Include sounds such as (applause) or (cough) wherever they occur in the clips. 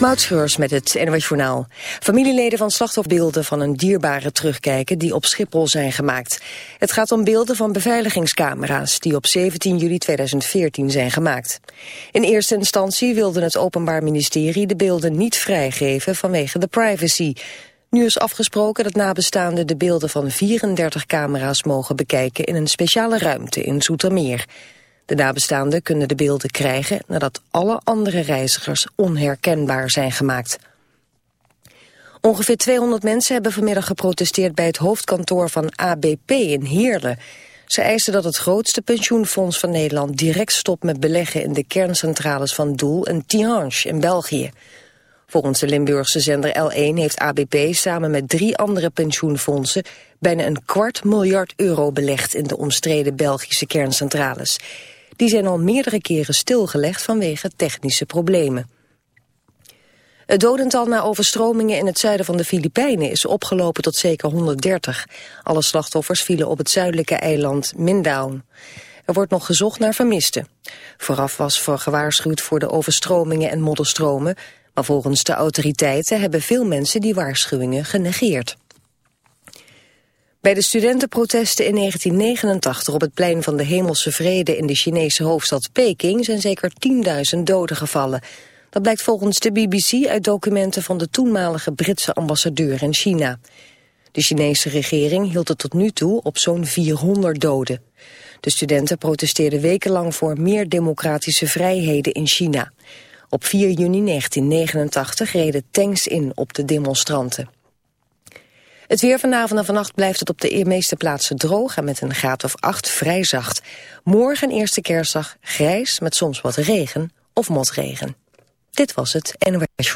Moutschreurs met het Journaal. Familieleden van slachtofferbeelden van een dierbare terugkijken die op Schiphol zijn gemaakt. Het gaat om beelden van beveiligingscamera's die op 17 juli 2014 zijn gemaakt. In eerste instantie wilde het Openbaar Ministerie de beelden niet vrijgeven vanwege de privacy. Nu is afgesproken dat nabestaanden de beelden van 34 camera's mogen bekijken in een speciale ruimte in Zoetermeer. De nabestaanden kunnen de beelden krijgen nadat alle andere reizigers onherkenbaar zijn gemaakt. Ongeveer 200 mensen hebben vanmiddag geprotesteerd bij het hoofdkantoor van ABP in Heerlen. Ze eisen dat het grootste pensioenfonds van Nederland direct stopt met beleggen in de kerncentrales van Doel en Tihange in België. Volgens de Limburgse zender L1 heeft ABP samen met drie andere pensioenfondsen bijna een kwart miljard euro belegd in de omstreden Belgische kerncentrales. Die zijn al meerdere keren stilgelegd vanwege technische problemen. Het dodental na overstromingen in het zuiden van de Filipijnen is opgelopen tot zeker 130. Alle slachtoffers vielen op het zuidelijke eiland Mindanao. Er wordt nog gezocht naar vermisten. Vooraf was voor gewaarschuwd voor de overstromingen en modderstromen, maar volgens de autoriteiten hebben veel mensen die waarschuwingen genegeerd. Bij de studentenprotesten in 1989 op het plein van de Hemelse Vrede in de Chinese hoofdstad Peking zijn zeker 10.000 doden gevallen. Dat blijkt volgens de BBC uit documenten van de toenmalige Britse ambassadeur in China. De Chinese regering hield het tot nu toe op zo'n 400 doden. De studenten protesteerden wekenlang voor meer democratische vrijheden in China. Op 4 juni 1989 reden tanks in op de demonstranten. Het weer vanavond en vannacht blijft het op de meeste plaatsen droog... en met een graad of 8 vrij zacht. Morgen eerste kerstdag grijs met soms wat regen of motregen. Dit was het NOS.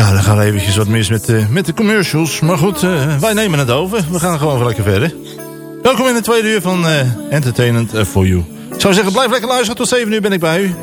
Ja, dan gaan eventjes wat mis met, uh, met de commercials. Maar goed, uh, wij nemen het over. We gaan gewoon lekker verder. Welkom in de tweede uur van uh, Entertainment for You. Ik zou zeggen, blijf lekker luisteren. Tot 7 uur ben ik bij u.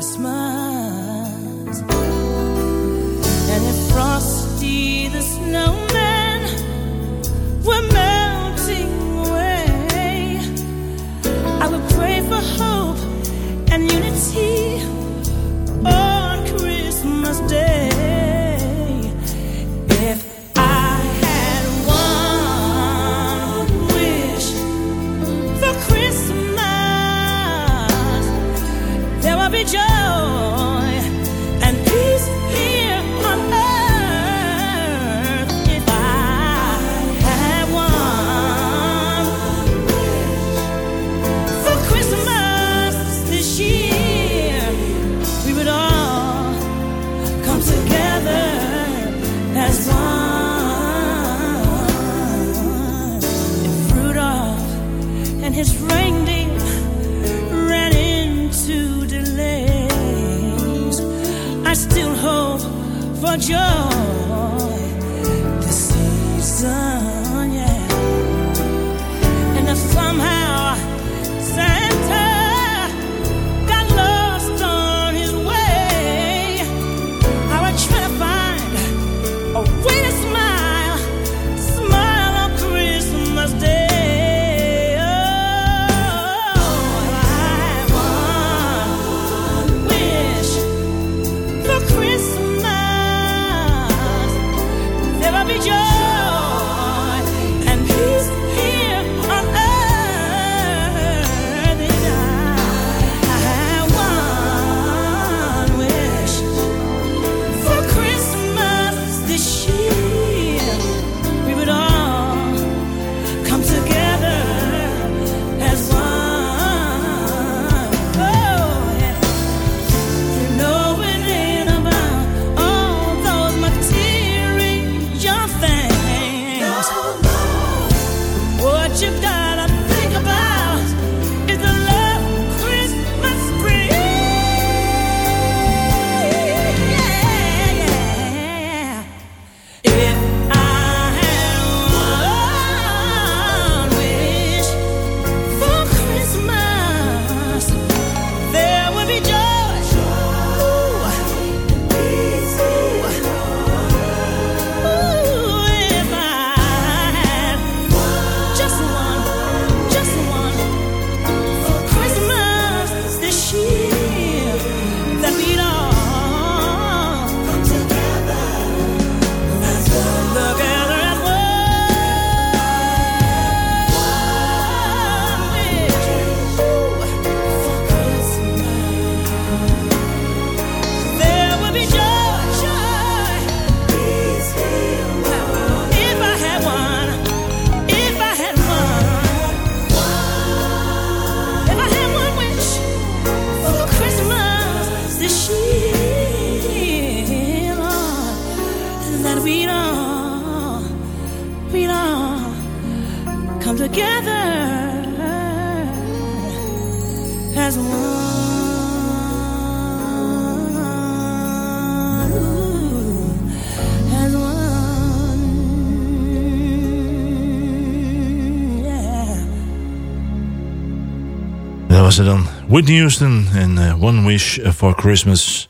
dan Whitney Houston en uh, One Wish for Christmas.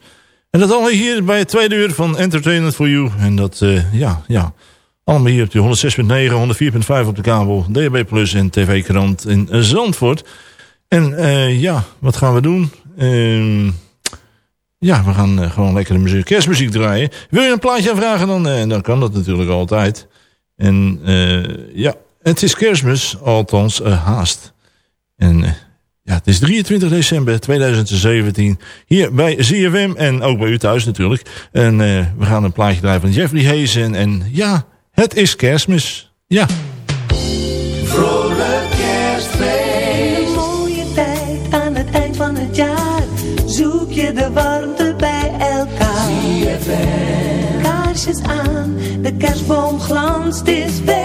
En dat allemaal hier bij het tweede uur van Entertainment for You. En dat, uh, ja, ja, allemaal hier op de 106.9, 104.5 op de kabel, DHB Plus en TV-krant in Zandvoort. En uh, ja, wat gaan we doen? Uh, ja, we gaan gewoon lekkere muziek, kerstmuziek draaien. Wil je een plaatje aanvragen, dan, dan kan dat natuurlijk altijd. En ja, het is kerstmis, althans haast. En ja, het is 23 december 2017. Hier bij ZFM en ook bij u thuis natuurlijk. En uh, we gaan een plaatje draaien van Jeffrey Hazen. En ja, het is kerstmis. Ja. Vrolijk kerstfeest. Een mooie tijd aan het eind van het jaar. Zoek je de warmte bij elkaar. ZFM. Kaarsjes aan, de kerstboom glanst, is feest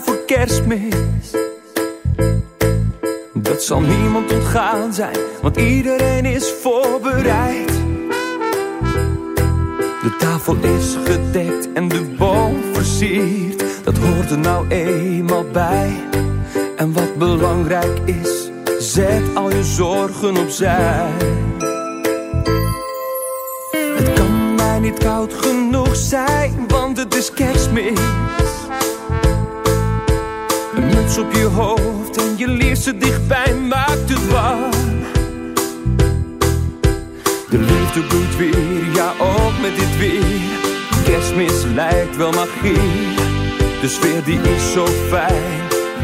voor kerstmis. Dat zal niemand ontgaan zijn, want iedereen is voorbereid. De tafel is gedekt en de boom versierd. Dat hoort er nou eenmaal bij. En wat belangrijk is, zet al je zorgen opzij. Het kan mij niet koud genoeg zijn, want het is kerstmis. Op je hoofd en je liefste dichtbij maakt het warm. De liefde bloeit weer, ja ook met dit weer. Kerstmis lijkt wel magie, de sfeer die is zo fijn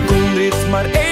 kon dit maar eeuwig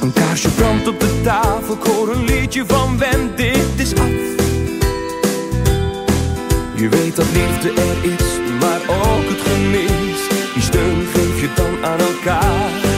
Een kaarsje brandt op de tafel, ik hoor een liedje van Wem, dit is af. Je weet dat liefde er is, maar ook het gemis. Die steun geef je dan aan elkaar.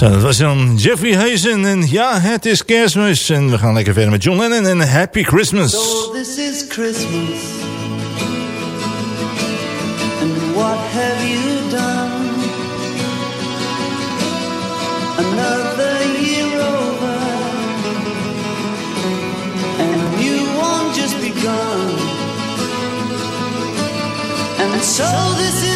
Zo, dat was dan Jeffrey Hazen en ja, het is kerstmis. En we gaan lekker verder met John Lennon en Happy Christmas. And what have you done? Another year over. And you just. And so this is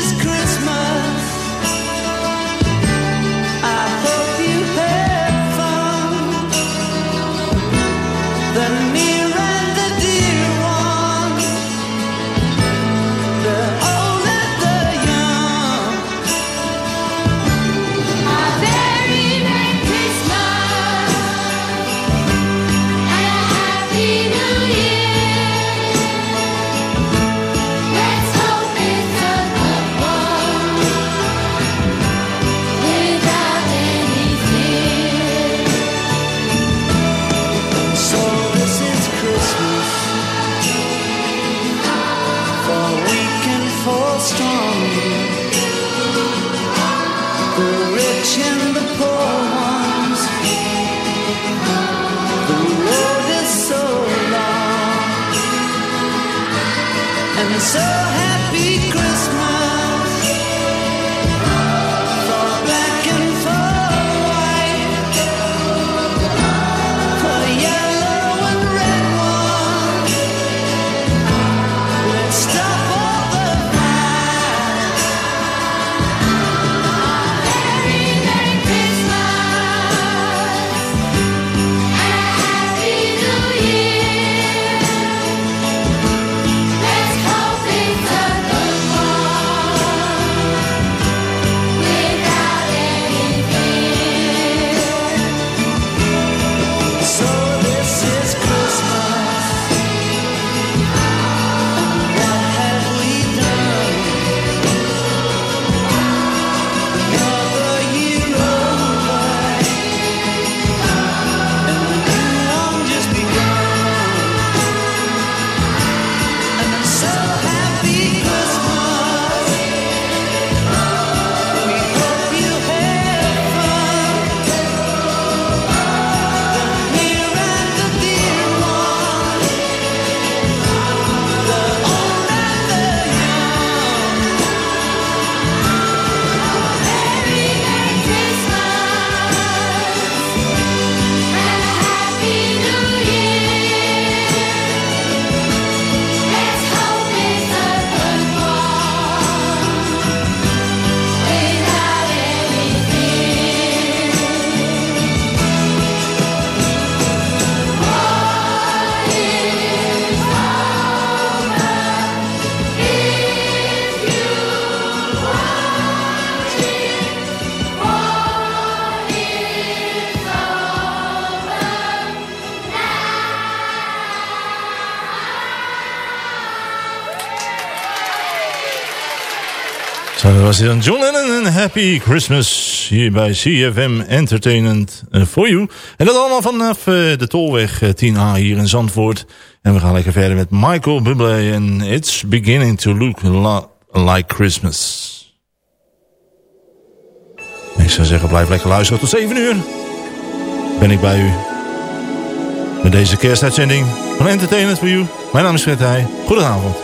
Was dan John Lennon en Happy Christmas hier bij CFM Entertainment eh, for You. En dat allemaal vanaf eh, de Tolweg eh, 10A hier in Zandvoort. En we gaan lekker verder met Michael Bublé en It's Beginning to Look lo- Like Christmas. Ik zou zeggen, blijf lekker luisteren tot 7 uur. Ben ik bij u. Met deze kerstuitzending van Entertainment for You. Mijn naam is Fred Heij. Goedenavond.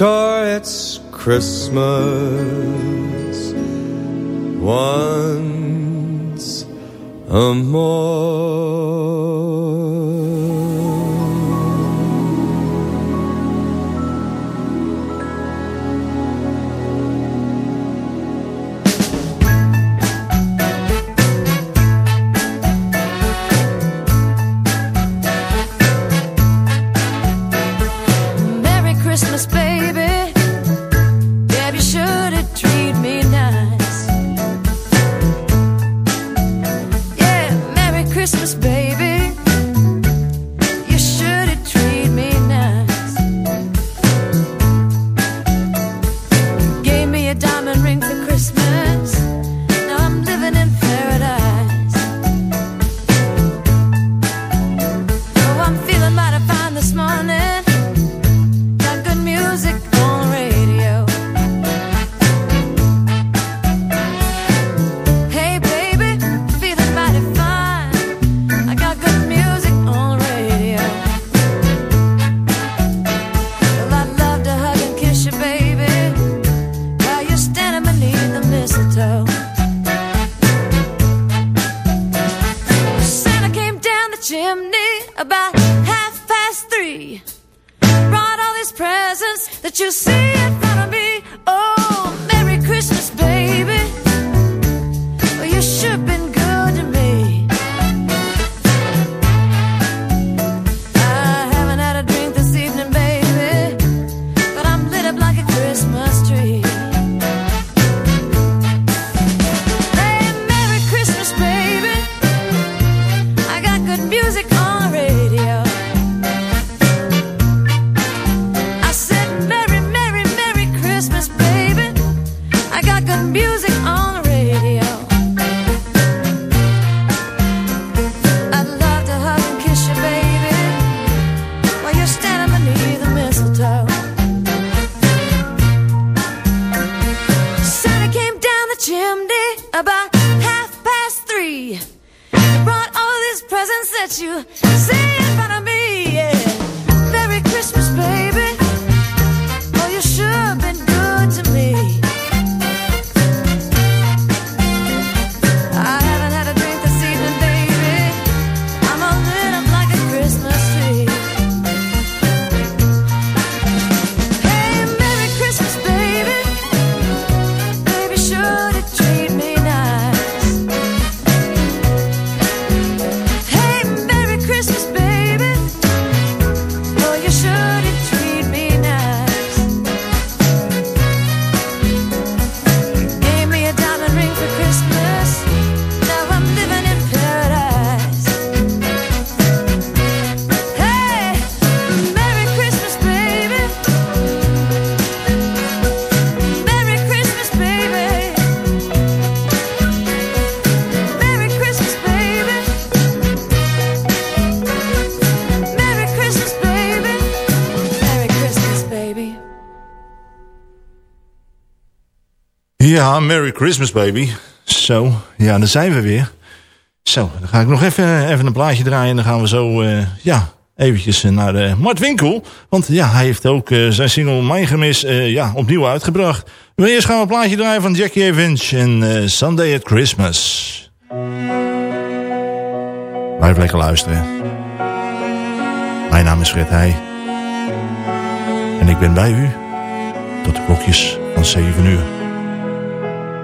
Sure, it's Christmas once a more. Ja, Merry Christmas baby. Zo, ja, daar zijn we weer. Zo, dan ga ik nog even, even een plaatje draaien en dan gaan we zo, uh, ja, eventjes naar uh, Mart Winkel. Want ja, hij heeft ook zijn single Mijn Gemis ja, opnieuw uitgebracht. Maar eerst gaan we een plaatje draaien van Jackie Evans en Sunday at Christmas. Blijf lekker luisteren. Mijn naam is Fred Heij. En ik ben bij u tot de klokjes van 7 uur.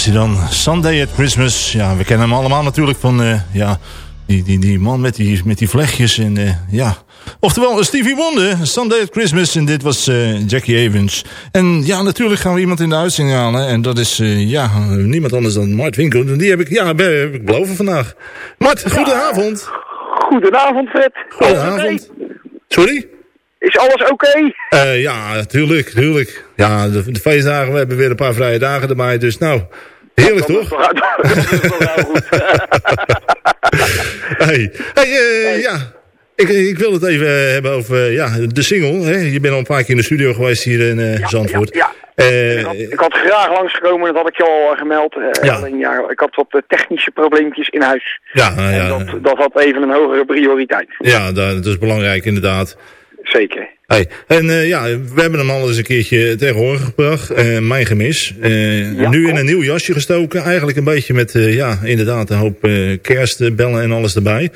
was hij dan. Sunday at Christmas. Ja, we kennen hem allemaal natuurlijk van... Uh, ja, die, die, die man met die, met die vlechtjes. En, uh, ja. Oftewel, Stevie Wonder. Sunday at Christmas. En dit was uh, Jackie Evans. En ja, natuurlijk gaan we iemand in de uitzending halen. En dat is ja, niemand anders dan Mart Winkel. Die heb ik, ja, heb ik beloven vandaag. Mart, goedenavond. Goedenavond, Fred. Goedenavond. Sorry? Is alles oké? ja, tuurlijk, tuurlijk. Ja, de, de, feestdagen, we hebben weer een paar vrije dagen erbij. Dus nou, Heerlijk, toch? Dat is heel goed. (laughs) Hey, hey eh, ja. Ik, ik wil het even eh, hebben over eh, ja, de single. Hè? Je bent al een paar keer in de studio geweest hier in eh, Zandvoort. Ja, Eh, ik, had, ik had graag langsgekomen, dat had ik je al eh, gemeld. Eh, Ja. Alleen ja, ik had wat eh, technische probleempjes in huis. ja, En ja, dat, dat had even een hogere prioriteit. ja dat is belangrijk inderdaad. Zeker. Hey, en eh, ja, we hebben hem al eens een keertje ter horen gebracht. Eh, mijn gemis. Eh, Ja, nu in een nieuw jasje gestoken. Eigenlijk een beetje met, ja, inderdaad een hoop kerstbellen en alles erbij.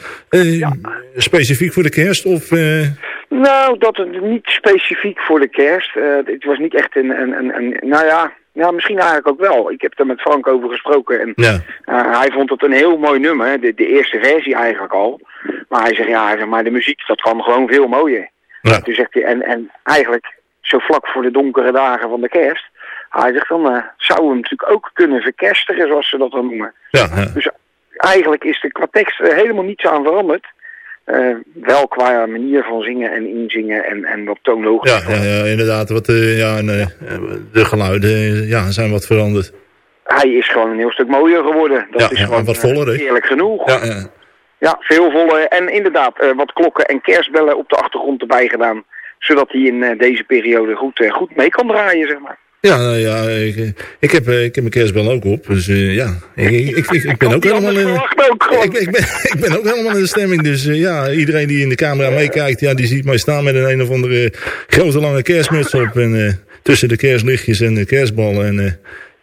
Specifiek voor de kerst of... Nou, dat niet specifiek voor de kerst. Het was niet echt een, een, een, een- nou ja, ja, misschien eigenlijk ook wel. Ik heb er met Frank over gesproken en ja, hij vond het een heel mooi nummer, de, de eerste versie eigenlijk al. Maar hij zegt, ja, maar de muziek, dat kan gewoon veel mooier. Ja, Toen zegt hij, en, en eigenlijk zo vlak voor de donkere dagen van de kerst, hij zegt, dan eh, zouden we hem natuurlijk ook kunnen verkerstigen, zoals ze dat dan noemen. ja, ja. Dus eigenlijk is er qua tekst helemaal niets aan veranderd. Eh, wel qua manier van zingen en inzingen en, en wat toonhoogte. Ja, ja, ja, inderdaad. Wat, eh, ja, en, de geluiden ja, zijn wat veranderd. Hij is gewoon een heel stuk mooier geworden. Dat Ja, is gewoon wat voller, eerlijk genoeg. Ja, ja. Veel voller. En inderdaad, eh, wat klokken en kerstbellen op de achtergrond erbij gedaan. Zodat hij in eh, deze periode goed, eh, goed mee kan draaien, zeg maar. Ja, nou ja, ik, ik, heb, ik heb mijn kerstbel ook op. Dus ja, ik, ik, ik, ik ben ook helemaal in... ook. Ik, ik, ben, ik ben ook helemaal in de stemming. Dus ja, iedereen die in de camera meekijkt, ja, die ziet mij staan met een een of andere grote lange kerstmuts op. En tussen de kerstlichtjes en de kerstballen. En,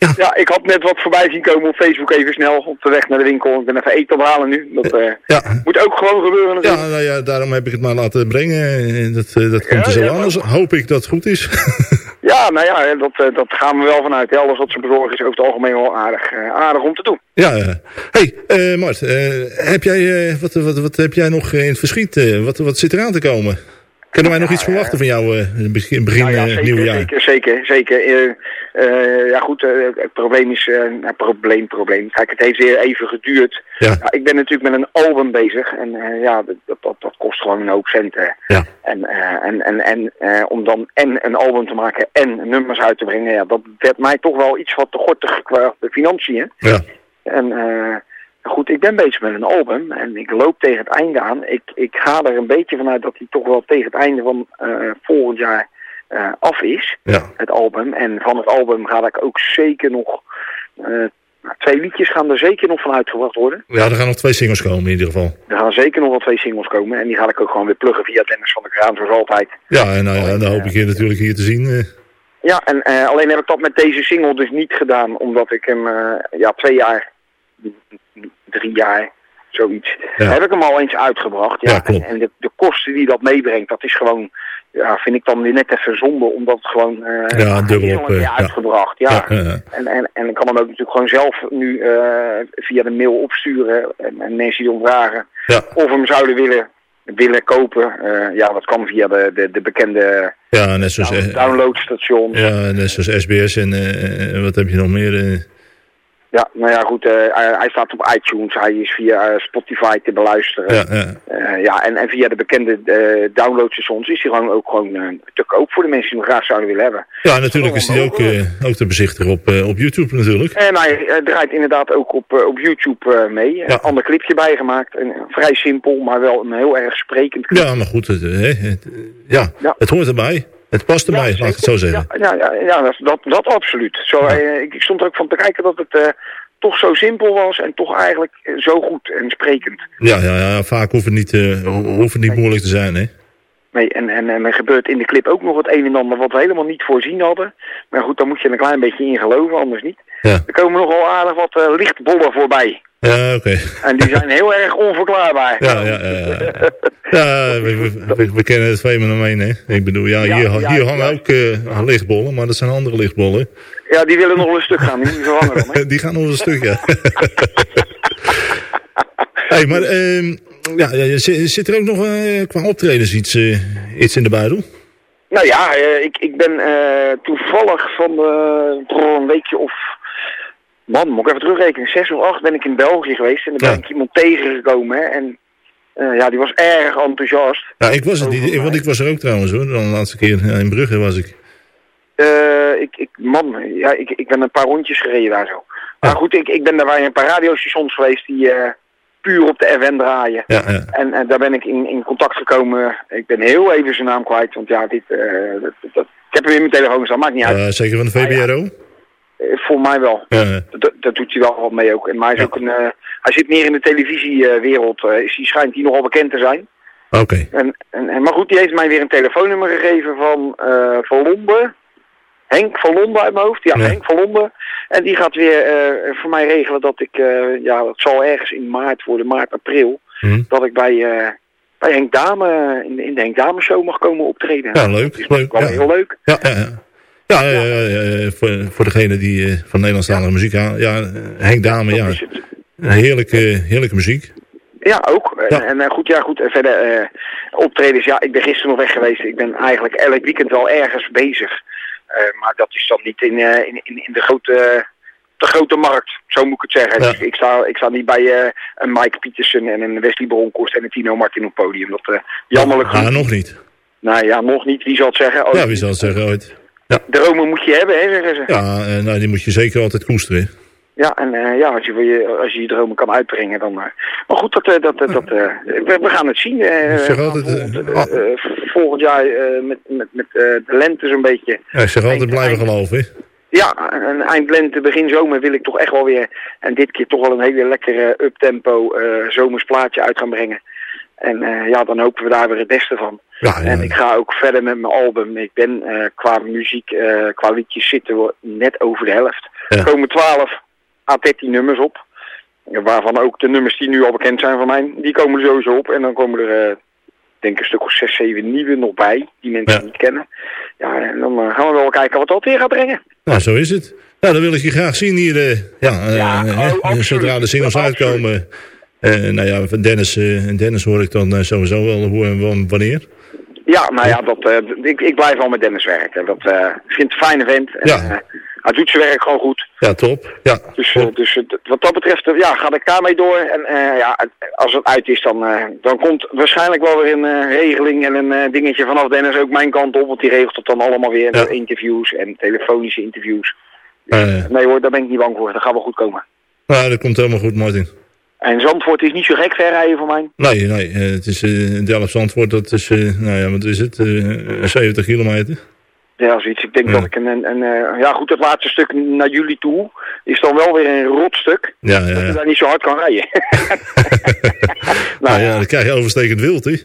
eh, Ja, ik had net wat voorbij zien komen op Facebook even snel op de weg naar de winkel. Ik ben even eten aan het halen nu. Dat eh, ja, moet ook gewoon gebeuren natuurlijk. ja, nou ja, daarom heb ik het maar laten brengen. En Dat, eh, dat komt Ja, er zo aan. Dus hoop ik dat het goed is. (laughs) Ja, nou ja, dat, eh, dat gaan we wel vanuit. Alles wat ze bezorgen is over het algemeen wel aardig, eh, aardig om te doen. ja, hey, eh, Mart, eh, heb jij, eh, wat, wat, wat heb jij nog eh, in het verschiet? eh, wat, wat zit eraan te komen? Kunnen wij nog iets verwachten van jou eh, in begin, begin Nou ja, eh, zeker, nieuwe jaar? zeker, zeker, zeker. Eh, eh, ja goed, eh, het probleem is, eh nou, probleem, probleem. Kijk, het heeft weer even geduurd. Ja. Ja, ik ben natuurlijk met een album bezig en eh, ja, dat, dat, dat, kost gewoon een hoop centen. Ja. En, eh, en, en, en eh, om dan en een album te maken en nummers uit te brengen, ja, dat werd mij toch wel iets wat te gortig qua de financiën. Ja. En eh, goed, ik ben bezig met een album en ik loop tegen het einde aan. Ik, ik ga er een beetje vanuit dat hij toch wel tegen het einde van eh, volgend jaar eh, af is, Ja. het album. En van het album ga ik ook zeker nog, eh, nou, twee liedjes gaan er zeker nog van uitgebracht worden. ja, er gaan nog twee singles komen in ieder geval. Er gaan zeker nog wel twee singles komen en die ga ik ook gewoon weer pluggen via Dennis van der Kraan, zoals altijd. Ja, en nou ja, dan hoop ik je natuurlijk hier te zien. Ja, en alleen heb ik dat met deze single dus niet gedaan, omdat ik hem ja, twee jaar, drie jaar, zoiets, Ja. heb ik hem al eens uitgebracht. Ja. En, en de, de kosten die dat meebrengt, dat is gewoon, ja, vind ik dan weer net even zonde, omdat het gewoon eh Ja, dubbel op, eh, uitgebracht. Ja. En, en, en ik kan hem ook natuurlijk gewoon zelf nu eh, via de mail opsturen en, en mensen die om vragen Ja. of hem zouden willen, willen kopen. Ja, dat kan via de, de, de bekende Ja, net zoals, downloadstation. ja, net zoals SBS en wat heb je nog meer? Ja, nou ja, goed. eh, hij, hij staat op iTunes. Hij is via eh, Spotify te beluisteren. ja, ja. Eh, ja, en, en via de bekende eh downloadstations is hij gewoon ook gewoon te koop voor de mensen die hem graag zouden willen hebben. ja, natuurlijk is die ook, ook te bezichtigen op, op YouTube natuurlijk. En hij draait inderdaad ook op, op YouTube mee. Ja. Een ander clipje bijgemaakt. En, eh, vrij simpel, maar wel een heel erg sprekend clip. Ja, maar goed, het, Ja. het hoort erbij. Het past erbij, laat ik het zo zeggen. Ja, ja, dat, dat, dat absoluut. Zo, eh, ik, ik stond er ook van te kijken dat het eh, toch zo simpel was en toch eigenlijk eh, zo goed en sprekend. Ja, ja, ja vaak hoeft het niet, ho- hoeft het niet moeilijk te zijn, hè? Nee, en, en, en er gebeurt in de clip ook nog het een en ander wat we helemaal niet voorzien hadden. Maar goed, daar moet je een klein beetje in geloven, anders niet. Ja, Er komen nogal aardig wat lichtbollen voorbij. Ja oké. En die zijn heel erg onverklaarbaar. Ja, ja, ja. ja. Ja, we, we, we- kennen het fenomeen, hè? Ik bedoel, ja, Ja, hier, ja, hier hangen ook eh, lichtbollen, maar dat zijn andere lichtbollen. Ja, die willen nog wel een stuk gaan. Die hè? (laughs) Die gaan nog een stuk, ja. (laughs) hey, maar ehm, ja, ja, zit, er ook nog eh, qua optredens iets, eh, iets in de buidel? Nou ja, ik, ik ben toevallig van een weekje of... Man, moet ik even terugrekenen. Zes of acht ben ik in België geweest. En daar ben Ja. ik iemand tegengekomen. Hè, en eh, ja, die was erg enthousiast. Ja, ik was het niet, want ik was er ook trouwens hoor. Dan de laatste keer ja, in Brugge was ik. Eh, ik, ik, man, ja, ik, ik ben een paar rondjes gereden daar zo. Maar goed, ik, ik ben daar bij een paar radiostations geweest die eh, puur op de FM draaien. Ja, ja. En, en daar ben ik in, in contact gekomen. Ik ben heel even zijn naam kwijt, want ja, dit, dat, dat- ik heb hem in mijn telefoon staan, maakt niet uit. Zeker van de VBRO? Eh, voor mij wel. Ja. Dat, dat doet hij wel wat mee ook. En maar hij, is ook een, eh, hij zit meer in de televisiewereld. eh, is hij schijnt hij nogal bekend te zijn. Oké. En, en, en, maar goed, die heeft mij weer een telefoonnummer gegeven van Van Londen. Henk van Londen uit mijn hoofd. Ja, Ja. Henk van Londen. En die gaat weer voor mij regelen dat ik, ja, dat zal ergens in maart worden, maart, april. Hm. Dat ik bij, bij Henk Dame, in de, in de Henk Dame show mag komen optreden. Ja, leuk. Dat is leuk. wel Ja. heel leuk. Ja, ja, ja. Ja, ja, ja, ja, voor, voor degene die eh, van Nederlandstalige muziek aan. Ja, eh, Henk Dame, ja. Heerlijke, heerlijke muziek. Ja, ook. En, Ja. en eh, goed, ja, goed. En verder eh, optredens. Ja, ik ben gisteren nog weg geweest. Ik ben eigenlijk elk weekend wel ergens bezig. Eh, maar dat is dan niet in, eh, in, in, in de, grote, de grote markt, zo moet ik het zeggen. Ja. Dus ik, sta, ik sta niet bij eh, een Mike Pietersen en een Wesley Bronkhorst en een Tino Martin op het podium. Dat eh jammerlijk Ah, genoeg. nog niet. Nou ja, nog niet. Wie zal het zeggen? Oh, Ja, wie zal het zeggen ooit. Dromen moet je hebben, hè, zeggen ze. Ja, eh, nou, die moet je zeker altijd koesteren. Ja, en eh, ja, als je, je, als je je dromen kan uitbrengen, dan... eh, maar goed, dat, dat, dat, dat, we, we gaan het zien. Ik zeg altijd, eh, volgend, jaar met, met, met de lente zo'n beetje. Ja, ik zeg altijd blijven geloven. hè. Ja, en eind lente, begin zomer wil ik toch echt wel weer... En dit keer toch wel een hele lekkere uptempo zomers plaatje uit gaan brengen. En ja, dan hopen we daar weer het beste van. Ja. En ik ga ook verder met mijn album. Ik ben eh, qua muziek, eh, qua liedjes zitten we net over de helft. Ja. Er komen 12 à 13 nummers op. Waarvan ook de nummers die nu al bekend zijn van mij, die komen er sowieso op. En dan komen er, eh, denk ik, een stuk of 6, 7 nieuwe nog bij, die mensen Ja. niet kennen. Ja, en dan gaan we wel kijken wat dat weer gaat brengen. Nou, zo is het. Nou, dan wil ik je graag zien hier. ja, Ja, oh, zodra de singles uitkomen. Nou ja, van Dennis, en Dennis hoor ik dan sowieso wel hoe en wan- wanneer. Ja, nou ja, dat, eh, ik, ik blijf al met Dennis werken. Dat eh, ik vind het een fijne vent. En, Ja. eh, hij doet zijn werk gewoon goed. Ja, top. Ja, Dus, dus wat dat betreft, ja, ga ik daarmee door. En ja, als het uit is, dan, dan komt waarschijnlijk wel weer een regeling en een dingetje vanaf Dennis ook mijn kant op. Want die regelt het dan allemaal weer. Ja. Interviews en telefonische interviews. Nee hoor, daar ben ik niet bang voor. Dat gaat wel goed komen. nou, dat komt helemaal goed, Martin. En Zandvoort is niet zo gek ver rijden voor mij. Nee, nee, eh, het is uh, Delft Zandvoort, dat is, eh, nou ja, wat is het, Eh 70 kilometer. Ja, zoiets. Ik denk Ja. dat ik een, een, een, eh, ja goed, het laatste stuk naar jullie toe is dan wel weer een rotstuk. Ja, ja, Dat je ja. daar niet zo hard kan rijden. (laughs) (laughs) Nou ja, dan krijg je overstekend wild, hè?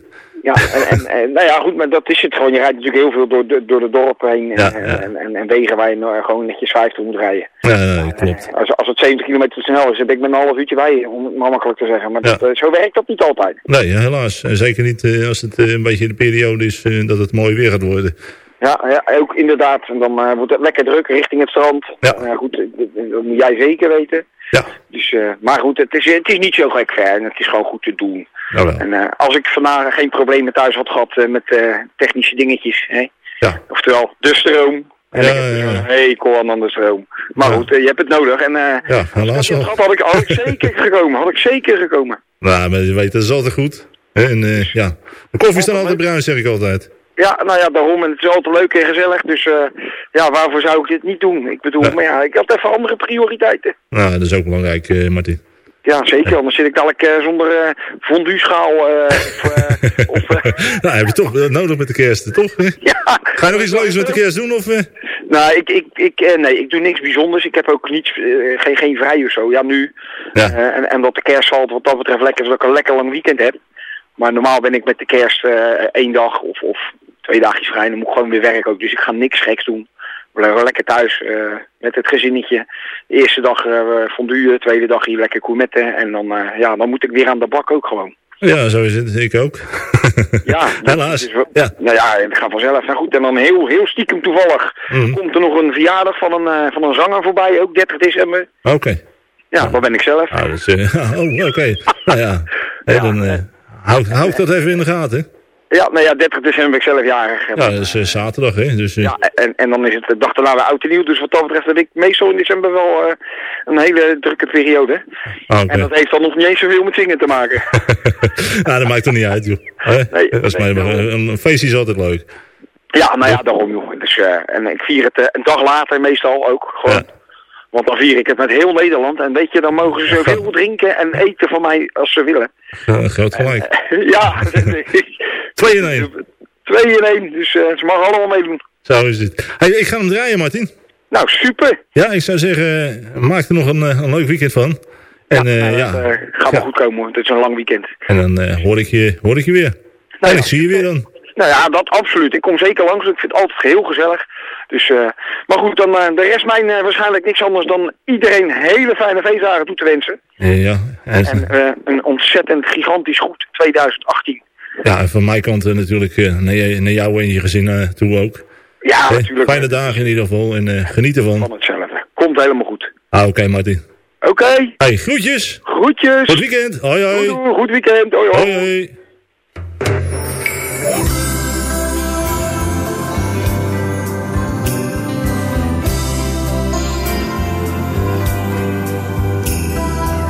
Ja, en, en, en, nou ja, goed, maar dat is het gewoon. Je rijdt natuurlijk heel veel door, de- door de dorpen heen en, Ja, en. En, en, en wegen waar je nou gewoon netjes 50 moet rijden. Ja, klopt. Als, als het 70 kilometer te snel is, dan ben ik met een half uurtje bij, om het maar makkelijk te zeggen. Maar dat, eh, zo werkt dat niet altijd. Nee, helaas. En zeker niet eh, als het eh, een beetje de periode is eh, dat het mooi weer gaat worden. Ja, ja ook inderdaad. En dan eh, wordt het lekker druk richting het strand. Ja. Eh, goed, eh, dat, moet jij zeker weten. Ja, Dus, eh, maar goed, het is, het is niet zo gek ver en het is gewoon goed te doen. En eh, als ik vandaag geen problemen thuis had gehad eh, met eh, technische dingetjes, hè? Ja, oftewel de stroom. En Ja, ik ja, dus ja. hekel aan de stroom. Maar goed, je hebt het nodig. En eh ja helaas als je het wel. had, ik, had ik zeker (laughs) gekomen. Had ik zeker gekomen. Nou, maar je weet, dat is altijd goed. En eh, ja, de koffie staat altijd bruin, zeg ik altijd. Ja, nou ja, daarom. En het is altijd leuk en gezellig. Dus ja, waarvoor zou ik dit niet doen? Ik bedoel, maar ja, ik had even andere prioriteiten. Nou, dat is ook belangrijk, Martin. Ja, zeker. Anders zit ik dadelijk eh, zonder eh fondue schaal eh, of... (laughs) of nou, heb je toch nodig met de kerst, toch? (laughs) ja. Ga je nog iets leuks met de kerst doen? Of? Nou, ik, ik, ik, nee, ik doe niks bijzonders. Ik heb ook niets, geen, geen vrij of zo. Ja, nu. Ja. En, en dat de kerst valt wat dat betreft lekker, zodat ik een lekker lang weekend heb. Maar normaal ben ik met de kerst één dag of, of twee dagjes vrij. Dan moet ik gewoon weer werken ook. Dus ik ga niks geks doen. We blijven lekker thuis eh, met het gezinnetje. De eerste dag eh fondue, de tweede dag hier lekker gourmetten. En dan, eh, ja, dan moet ik weer aan de bak ook gewoon. Ja, zo is het. Ik ook. (laughs) Ja, (laughs) Helaas. wel- Ja. Nou ja, het gaat vanzelf. Nou goed, en dan heel, heel stiekem toevallig Mhm. komt er nog een verjaardag van een, van een zanger voorbij, ook 30 december. Oké. Ja, dat ben ik zelf. Eh, (laughs) oh, oké. Nou ja, dan houd, houd dat even in de gaten. Ja, nou ja, 30 december ben ik zelf jarig. Ja, dat is eh, zaterdag, hè. Dus, eh, Ja, en, en dan is het de dag daarna weer oud en nieuw. Dus wat dat betreft heb ik meestal in december wel eh, een hele drukke periode. ah, oké. En dat heeft dan nog niet eens zoveel met zingen te maken. (laughs) nou, dat maakt er niet uit, joh. Nee, dat is nee, maar, een, een feestje is altijd leuk. Ja, nou ja, daarom joh. Dus, en ik vier het een dag later meestal ook gewoon. Ja. Want dan vier ik het met heel Nederland. En weet je, dan mogen ze zoveel drinken en eten van mij als ze willen. Ja, groot gelijk. (laughs) ja, (laughs) Twee in één. twee in één. Dus eh, ze mogen allemaal meedoen. Zo is het. Hey, ik ga hem draaien, Martin. Nou, super. Ja, ik zou zeggen, eh, maak er nog een, eh, een leuk weekend van. En, eh, ja, dat, eh, gaat wel goed komen hoor. Het is een lang weekend. en dan eh, hoor, ik je, hoor ik je weer. Nou en ja. ik zie je weer dan. Nou ja, dat absoluut. Ik kom zeker langs. Ik vind het altijd heel gezellig. Dus, eh, maar goed, dan eh, de rest mij eh, waarschijnlijk niks anders dan iedereen hele fijne feestdagen toe te wensen. Ja, en, En een ontzettend gigantisch goed 2018. ja, en van mijn kant natuurlijk naar, jou en je gezin toe ook. Ja, natuurlijk. fijne dagen in ieder geval en eh, geniet ervan. Van hetzelfde. Komt helemaal goed. Ah, Oké, Martin. Oké, Hey, groetjes. groetjes. Goed weekend. Hoi, hoi. Doei, doei, goed weekend. Hoi, hoi. Hoi, hoi.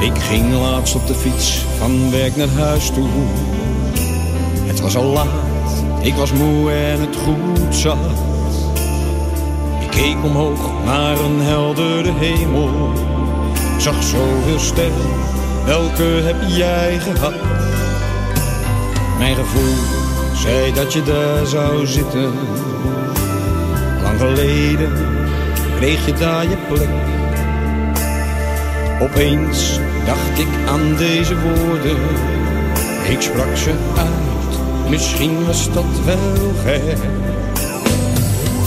Ik ging laatst op de fiets van werk naar huis toe. Het was al laat, ik was moe en het goed zat. Ik keek omhoog naar een heldere hemel. Ik zag zoveel sterren, welke heb jij gehad? Mijn gevoel zei dat je daar zou zitten. Lang geleden kreeg je daar je plek. Opeens dacht ik aan deze woorden. Ik sprak ze uit, misschien was dat wel gek.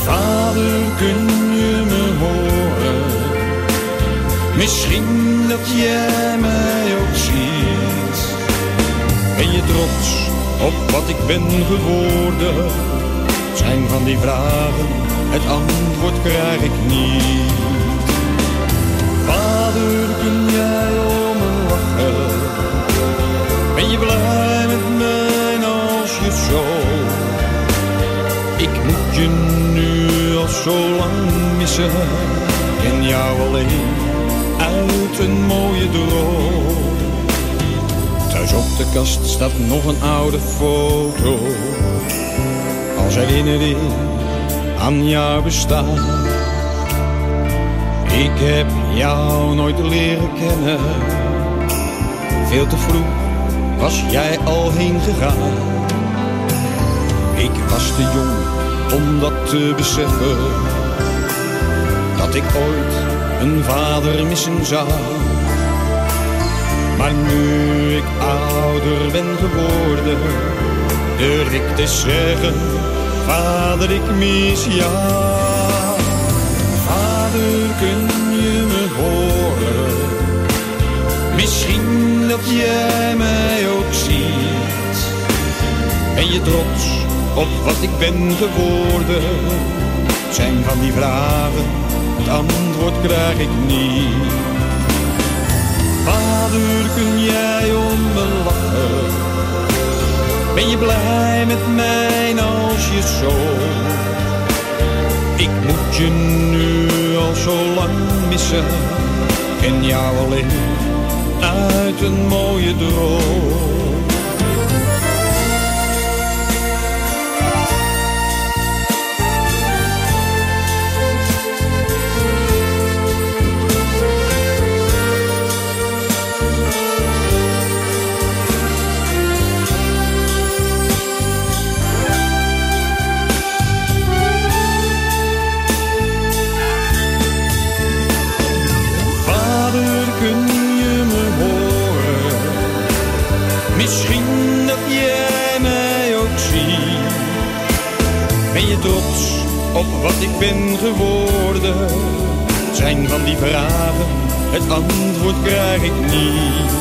Vader, kun je me horen? Misschien dat jij mij ook ziet. Ben je trots op wat ik ben geworden? Zijn van die vragen, het antwoord krijg ik niet. Ik moet je nu al zo lang missen. En jou alleen uit een mooie droom. Thuis op de kast staat nog een oude foto. Als herinnering aan jouw bestaan. Ik heb jou nooit leren kennen. Veel te vroeg was jij al heen gegaan. Ik was te jong om dat te beseffen. Dat ik ooit een vader missen zou. Maar nu ik ouder ben geworden, durf ik te zeggen, vader ik mis jou. Vader, kun je me horen? Misschien dat jij mij ook ziet. Ben je trots op wat ik ben geworden? Zijn van die vragen, het antwoord krijg ik niet. Vader, kun jij om me lachen? Ben je blij met mij als je zo? Ik moet je nu al zo lang missen. En jou alleen uit een mooie droom. Ben geworden? Zijn van die vragen, het antwoord krijg ik niet.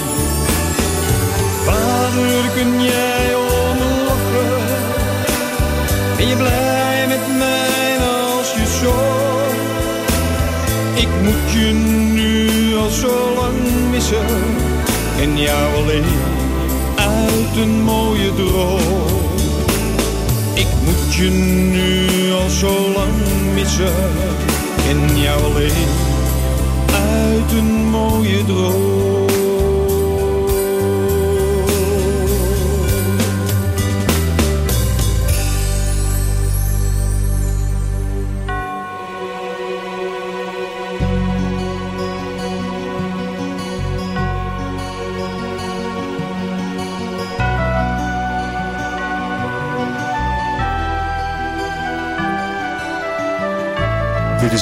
Vader, kun jij om me lachen? Ben je blij met mij als je zo? Ik moet je nu al zo lang missen en jou alleen uit een mooie droom. Ik moet je nu missen en jou alleen uit een mooie droom.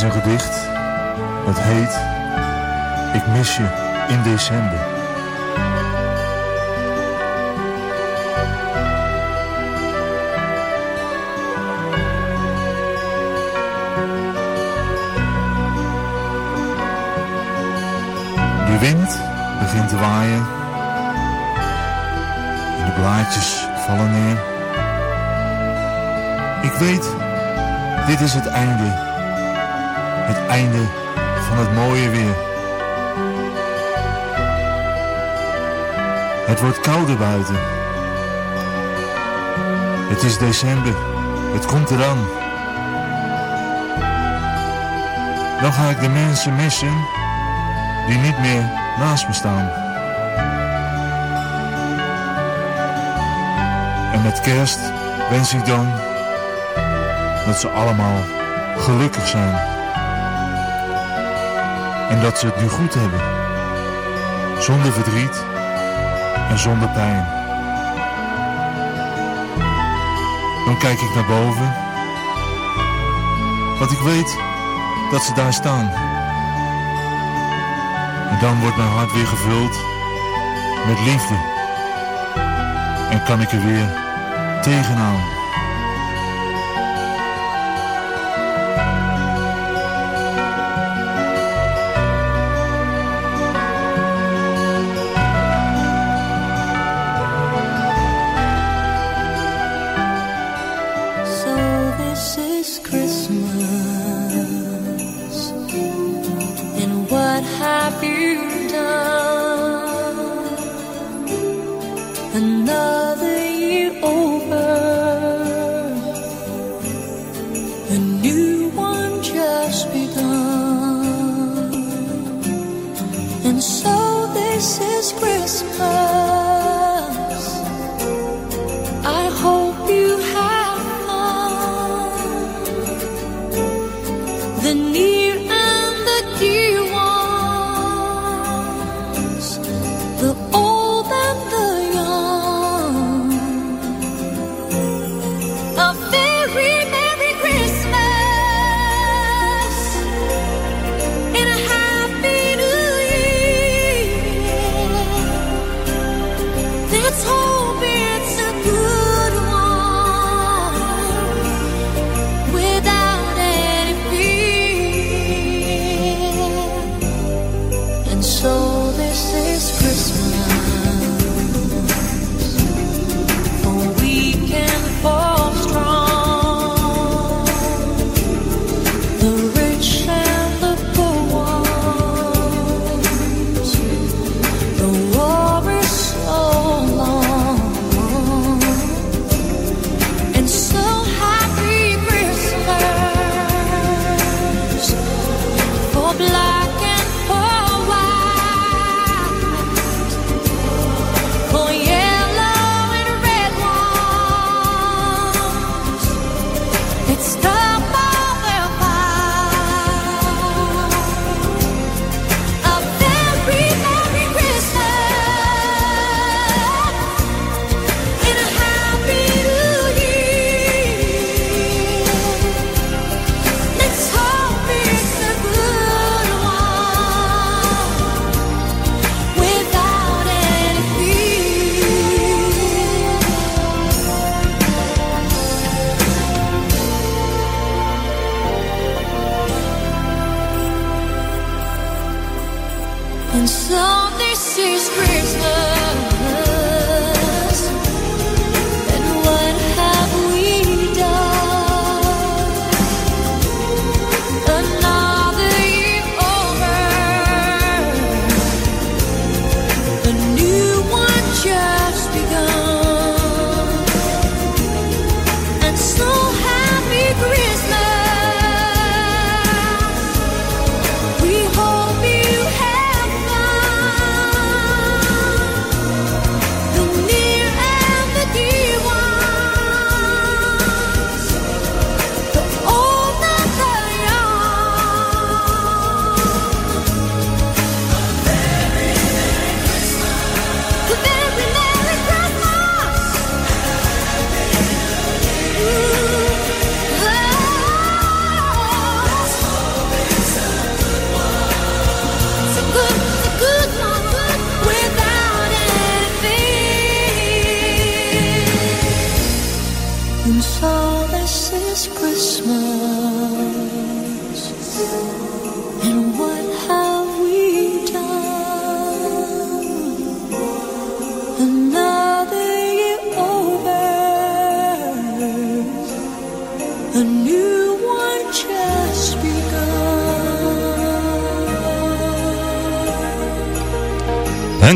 Een gedicht. Het heet Ik mis je in december. De wind begint te waaien. En de blaadjes vallen neer. Ik weet, dit is het einde. Het einde van het mooie weer. Het wordt kouder buiten. Het is december. Het komt eraan. Dan ga ik de mensen missen die niet meer naast me staan. En met kerst wens ik dan dat ze allemaal gelukkig zijn. En dat ze het nu goed hebben. Zonder verdriet en zonder pijn. Dan kijk ik naar boven. Want ik weet dat ze daar staan. En dan wordt mijn hart weer gevuld met liefde. En kan ik er weer tegenaan.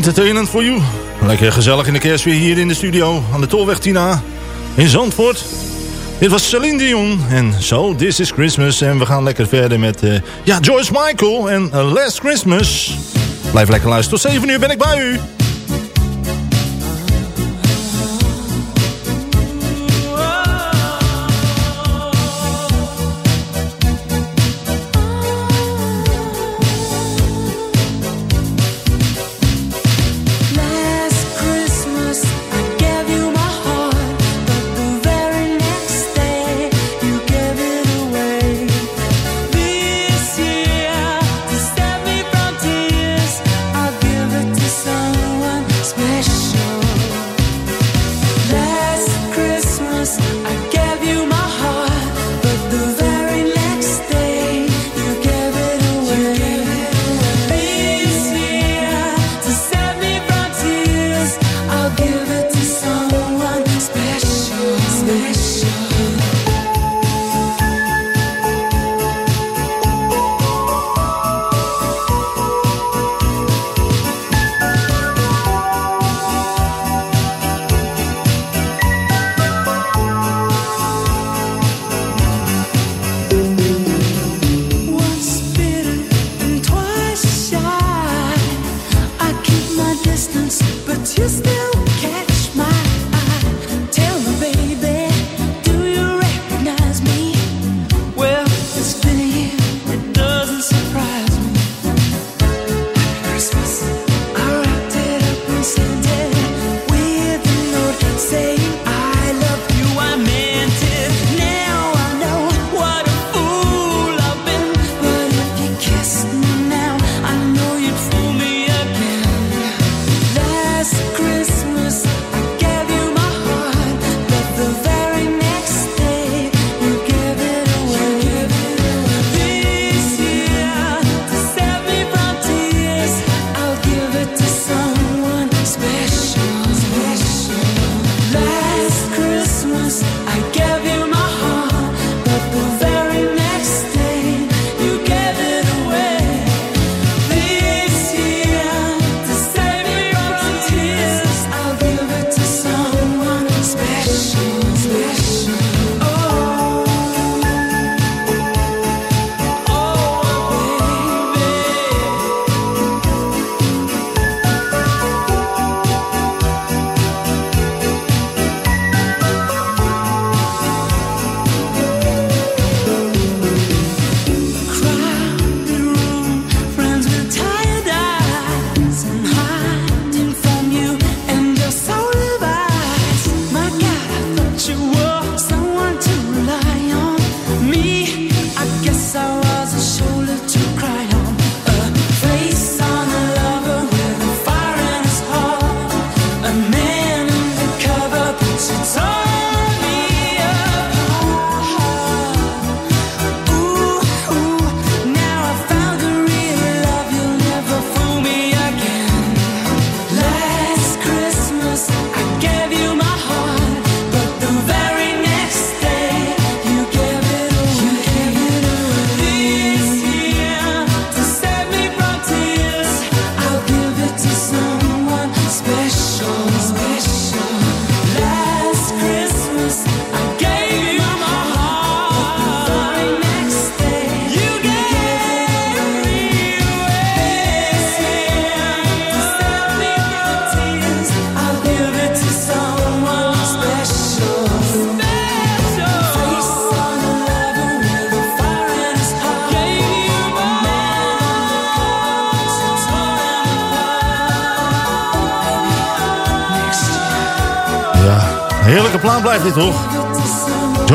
Entertainment for you. Lekker gezellig in de kerst weer hier in de studio aan de Tolweg Tina in Zandvoort. Dit was Celine Dion en zo This Is Christmas. En we gaan lekker verder met uh, ja, George Michael en eh, Last Christmas. Blijf lekker luisteren. Tot 7 uur ben ik bij u.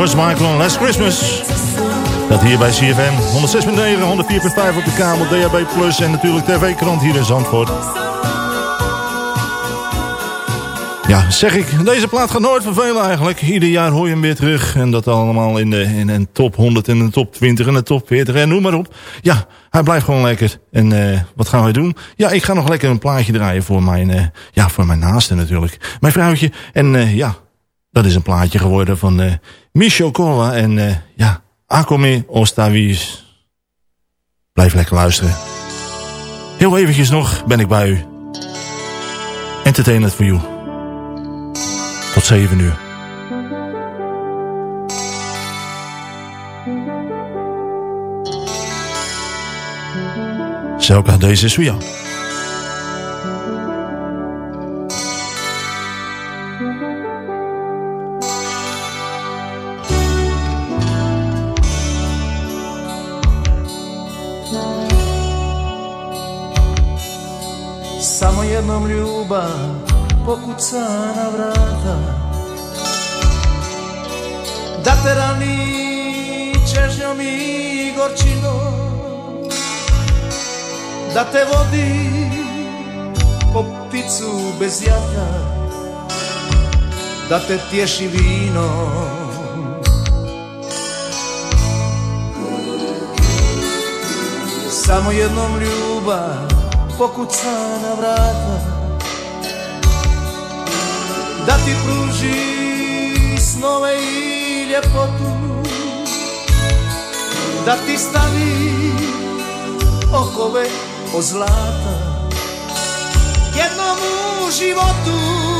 George Michael Last Christmas. Dat hier bij CFM. 106.9, 104.5 op de kabel, DHB Plus en natuurlijk TV-krant hier in Zandvoort. Ja, zeg ik. Deze plaat gaat nooit vervelen eigenlijk. Ieder jaar hoor je hem weer terug. En dat allemaal in de, in top 100 en de top 20 en de top 40 en noem maar op. Ja, hij blijft gewoon lekker. En eh, wat gaan wij doen? Ja, ik ga nog lekker een plaatje draaien voor mijn, uh, ja, voor mijn naaste natuurlijk. Mijn vrouwtje. En eh, ja, dat is een plaatje geworden van uh, Michel. En uh, ja, Acome Ostavis. Blijf lekker luisteren. Heel eventjes nog ben ik bij u. Entertainment for you. Tot 7 uur. Zelka, deze is voor. Da te vodi po pticu bez jata Da te tješi vinom Samo jednom ljubav pokuca na vrata Da ti pruži snove i ljepotu Da ti stavi okove o zlata k jednomu životu.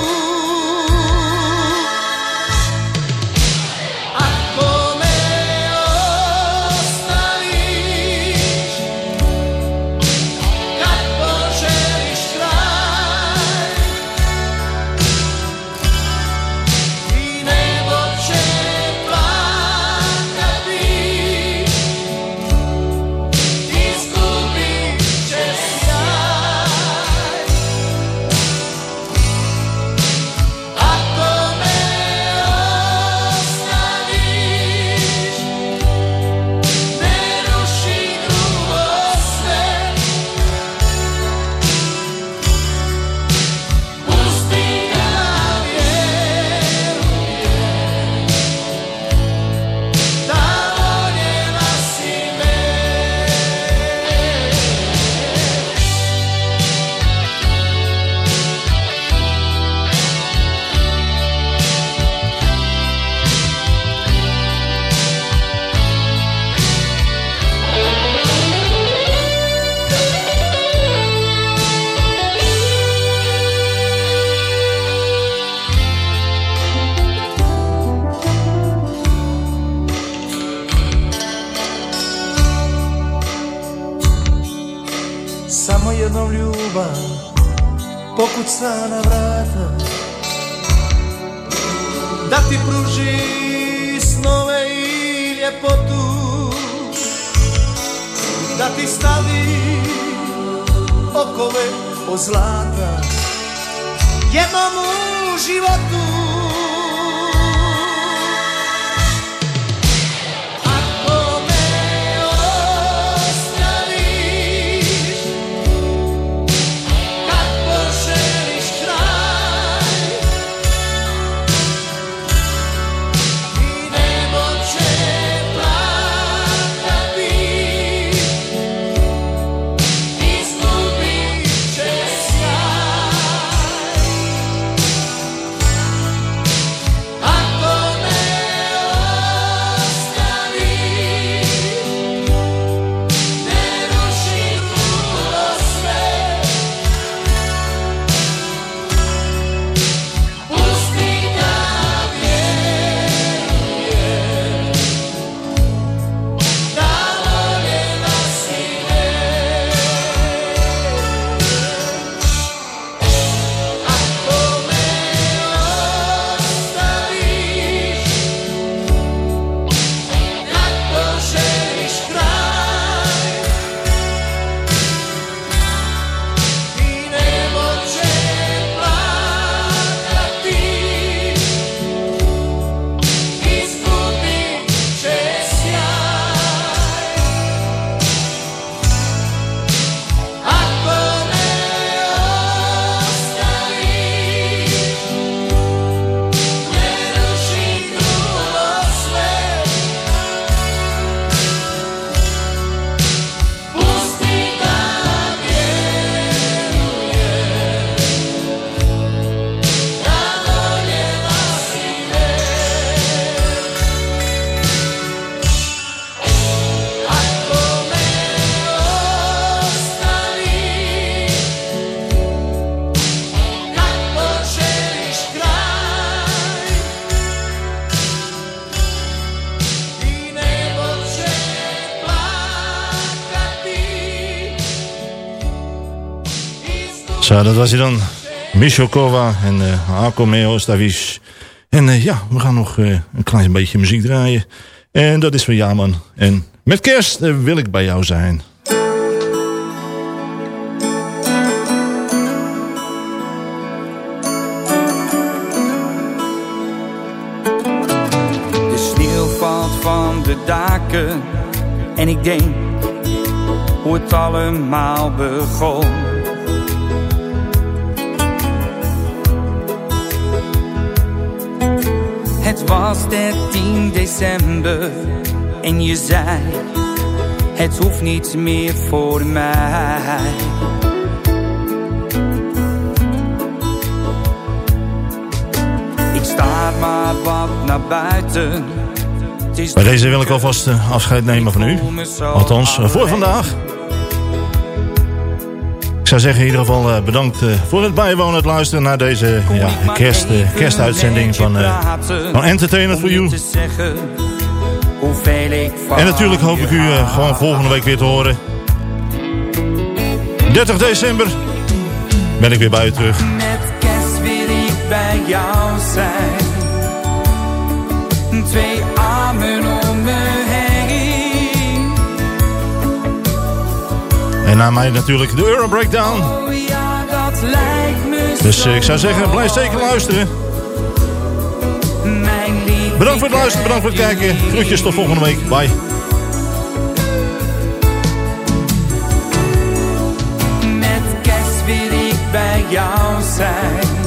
Was hij dan. Mishokova en uh, Akomeo Stavis. En uh, ja, we gaan nog uh, een klein beetje muziek draaien. En dat is van Jaman. En met kerst wil ik bij jou zijn. De sneeuw valt van de daken. En ik denk hoe het allemaal begon. Het was 13 december en je zei Het hoeft niet meer voor mij Ik sta maar wat naar buiten Bij deze wil ik alvast uh, afscheid nemen van u. Althans, uh, voor vandaag. Ik zou zeggen in ieder geval uh, bedankt uh, voor het bijwonen, het luisteren naar deze ja, kerst, uh, kerstuitzending van, van Entertainment for You. En natuurlijk hoop ik u gewoon volgende week weer te horen. 30 december ben ik weer bij u terug. Met kerst wil ik bij jou zijn. En na mij natuurlijk de Euro Breakdown. Dus ik zou zeggen, blijf zeker luisteren. Bedankt voor het luisteren, bedankt voor het kijken. Groetjes tot volgende week. Bye. Ik.